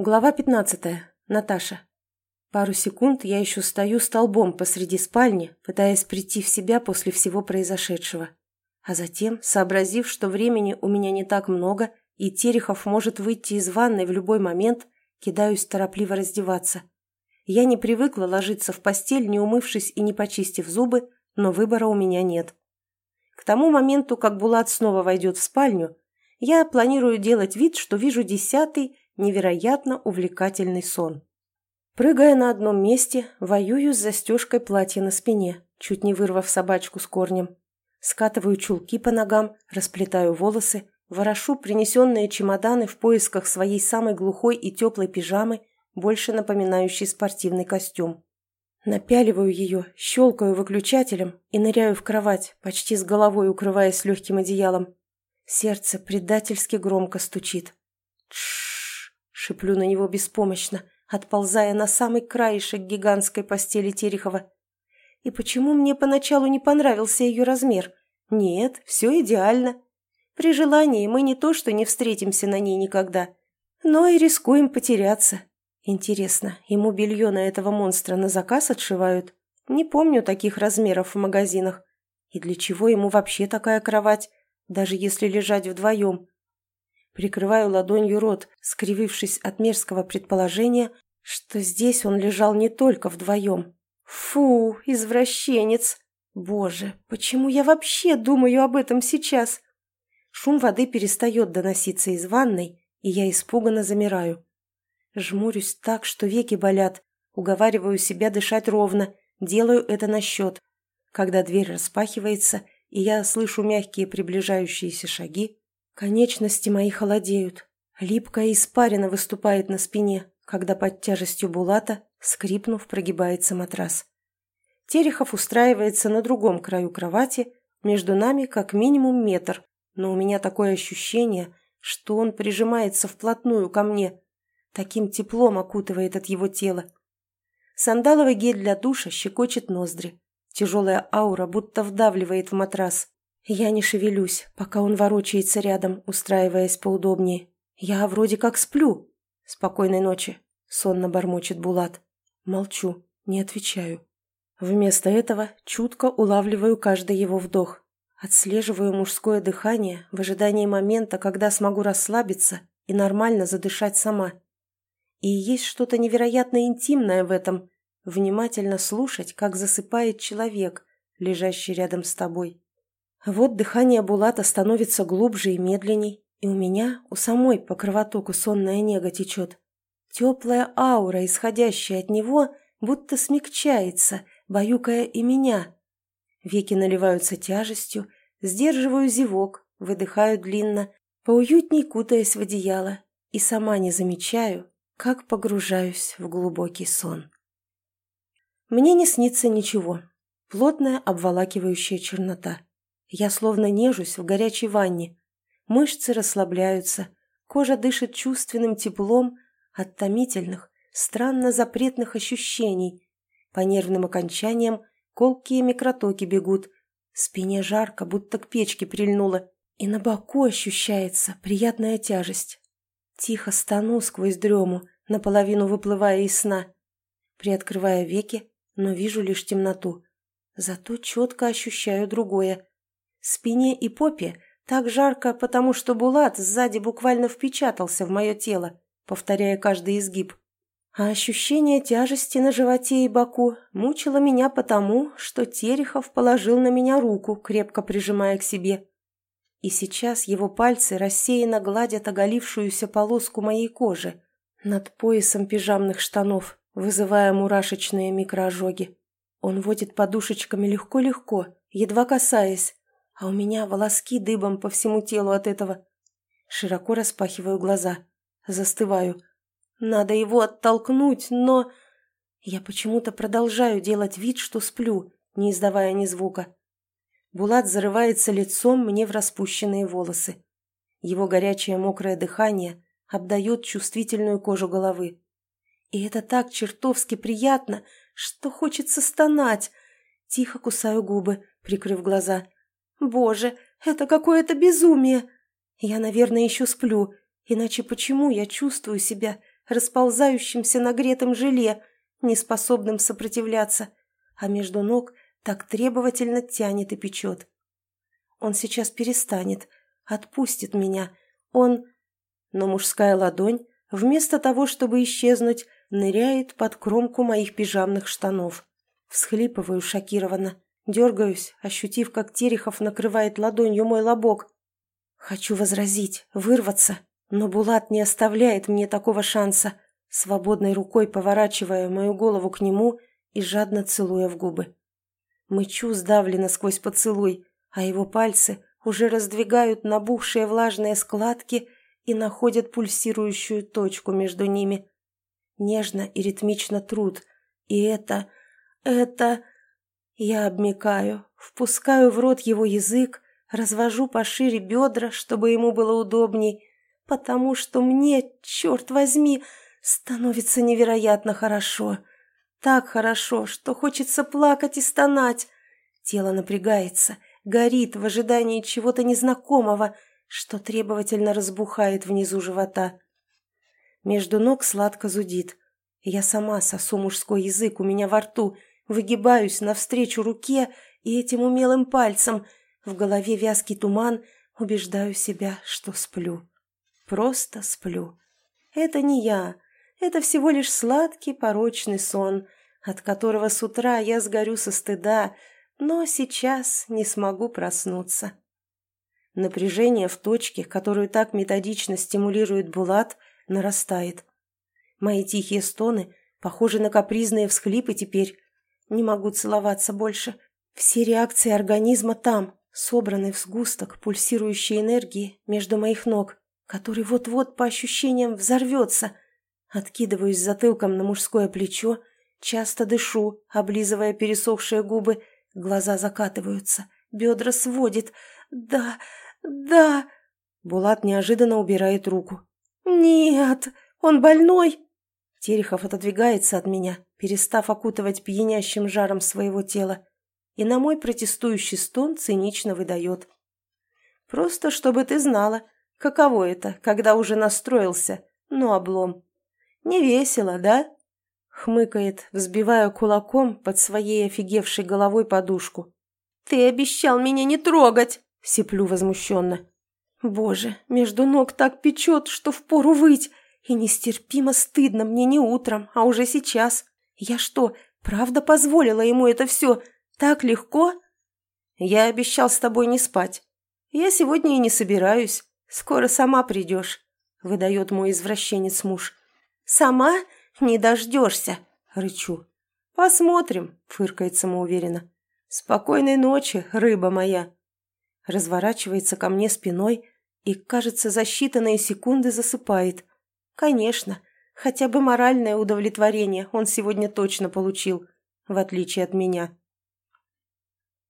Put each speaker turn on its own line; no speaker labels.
Глава 15. Наташа. Пару секунд я еще стою столбом посреди спальни, пытаясь прийти в себя после всего произошедшего. А затем, сообразив, что времени у меня не так много, и Терехов может выйти из ванной в любой момент, кидаюсь торопливо раздеваться. Я не привыкла ложиться в постель, не умывшись и не почистив зубы, но выбора у меня нет. К тому моменту, как Булат снова войдет в спальню, я планирую делать вид, что вижу десятый, невероятно увлекательный сон. Прыгая на одном месте, воюю с застежкой платья на спине, чуть не вырвав собачку с корнем. Скатываю чулки по ногам, расплетаю волосы, ворошу принесенные чемоданы в поисках своей самой глухой и теплой пижамы, больше напоминающей спортивный костюм. Напяливаю ее, щелкаю выключателем и ныряю в кровать, почти с головой укрываясь легким одеялом. Сердце предательски громко стучит. Тш Шиплю на него беспомощно, отползая на самый краешек гигантской постели Терехова. И почему мне поначалу не понравился ее размер? Нет, все идеально. При желании мы не то что не встретимся на ней никогда, но и рискуем потеряться. Интересно, ему белье на этого монстра на заказ отшивают? Не помню таких размеров в магазинах. И для чего ему вообще такая кровать, даже если лежать вдвоем? Прикрываю ладонью рот, скривившись от мерзкого предположения, что здесь он лежал не только вдвоем. Фу, извращенец! Боже, почему я вообще думаю об этом сейчас? Шум воды перестает доноситься из ванной, и я испуганно замираю. Жмурюсь так, что веки болят, уговариваю себя дышать ровно, делаю это на счет. Когда дверь распахивается, и я слышу мягкие приближающиеся шаги, Конечности мои холодеют. Липкая испарина выступает на спине, когда под тяжестью Булата, скрипнув, прогибается матрас. Терехов устраивается на другом краю кровати, между нами как минимум метр, но у меня такое ощущение, что он прижимается вплотную ко мне, таким теплом окутывает от его тела. Сандаловый гель для душа щекочет ноздри. Тяжелая аура будто вдавливает в матрас. Я не шевелюсь, пока он ворочается рядом, устраиваясь поудобнее. Я вроде как сплю. Спокойной ночи, сонно бормочет Булат. Молчу, не отвечаю. Вместо этого чутко улавливаю каждый его вдох. Отслеживаю мужское дыхание в ожидании момента, когда смогу расслабиться и нормально задышать сама. И есть что-то невероятно интимное в этом – внимательно слушать, как засыпает человек, лежащий рядом с тобой. Вот дыхание Булата становится глубже и медленней, и у меня, у самой по кровотоку сонная нега течет. Теплая аура, исходящая от него, будто смягчается, баюкая и меня. Веки наливаются тяжестью, сдерживаю зевок, выдыхаю длинно, поуютней кутаясь в одеяло, и сама не замечаю, как погружаюсь в глубокий сон. Мне не снится ничего. Плотная обволакивающая чернота. Я словно нежусь в горячей ванне. Мышцы расслабляются, кожа дышит чувственным теплом от томительных, странно запретных ощущений. По нервным окончаниям колкие микротоки бегут. Спине жарко, будто к печке прильнуло. И на боку ощущается приятная тяжесть. Тихо стану сквозь дрему, наполовину выплывая из сна. Приоткрывая веки, но вижу лишь темноту. Зато четко ощущаю другое. Спине и попе так жарко, потому что Булат сзади буквально впечатался в мое тело, повторяя каждый изгиб. А ощущение тяжести на животе и боку мучило меня потому, что Терехов положил на меня руку, крепко прижимая к себе. И сейчас его пальцы рассеянно гладят оголившуюся полоску моей кожи над поясом пижамных штанов, вызывая мурашечные микроожоги. Он водит подушечками легко-легко, едва касаясь, а у меня волоски дыбом по всему телу от этого. Широко распахиваю глаза, застываю. Надо его оттолкнуть, но... Я почему-то продолжаю делать вид, что сплю, не издавая ни звука. Булат зарывается лицом мне в распущенные волосы. Его горячее мокрое дыхание обдает чувствительную кожу головы. И это так чертовски приятно, что хочется стонать. Тихо кусаю губы, прикрыв глаза. Боже, это какое-то безумие! Я, наверное, еще сплю, иначе почему я чувствую себя расползающимся нагретым желе, неспособным сопротивляться, а между ног так требовательно тянет и печет. Он сейчас перестанет, отпустит меня. Он... Но мужская ладонь, вместо того, чтобы исчезнуть, ныряет под кромку моих пижамных штанов. Всхлипываю шокированно, дергаюсь, ощутив, как Терехов накрывает ладонью мой лобок. Хочу возразить, вырваться, но Булат не оставляет мне такого шанса, свободной рукой поворачивая мою голову к нему и жадно целуя в губы. Мычу сдавленно сквозь поцелуй, а его пальцы уже раздвигают набухшие влажные складки и находят пульсирующую точку между ними. Нежно и ритмично труд. И это... это... Я обмикаю, впускаю в рот его язык, развожу пошире бедра, чтобы ему было удобней, потому что мне, черт возьми, становится невероятно хорошо. Так хорошо, что хочется плакать и стонать. Тело напрягается, горит в ожидании чего-то незнакомого, что требовательно разбухает внизу живота. Между ног сладко зудит. Я сама сосу мужской язык у меня во рту, выгибаюсь навстречу руке и этим умелым пальцем. В голове вязкий туман, убеждаю себя, что сплю. Просто сплю. Это не я. Это всего лишь сладкий порочный сон, от которого с утра я сгорю со стыда, но сейчас не смогу проснуться. Напряжение в точке, которую так методично стимулирует Булат, нарастает. Мои тихие стоны похожи на капризные всхлипы теперь. Не могу целоваться больше. Все реакции организма там, собраны в сгусток пульсирующей энергии между моих ног, который вот-вот по ощущениям взорвется. Откидываюсь затылком на мужское плечо, часто дышу, облизывая пересохшие губы, Глаза закатываются, бедра сводит. «Да, да...» Булат неожиданно убирает руку. «Нет, он больной!» Терехов отодвигается от меня, перестав окутывать пьянящим жаром своего тела, и на мой протестующий стон цинично выдает. «Просто чтобы ты знала, каково это, когда уже настроился, ну облом. Не весело, да?» Хмыкает, взбивая кулаком под своей офигевшей головой подушку. «Ты обещал меня не трогать!» — сиплю возмущенно. «Боже, между ног так печет, что впору выть, и нестерпимо стыдно мне не утром, а уже сейчас. Я что, правда позволила ему это все? Так легко?» «Я обещал с тобой не спать. Я сегодня и не собираюсь. Скоро сама придешь», — выдает мой извращенец муж. «Сама?» «Не дождешься!» — рычу. «Посмотрим», — фыркает самоуверенно. «Спокойной ночи, рыба моя!» Разворачивается ко мне спиной и, кажется, за считанные секунды засыпает. «Конечно, хотя бы моральное удовлетворение он сегодня точно получил, в отличие от меня».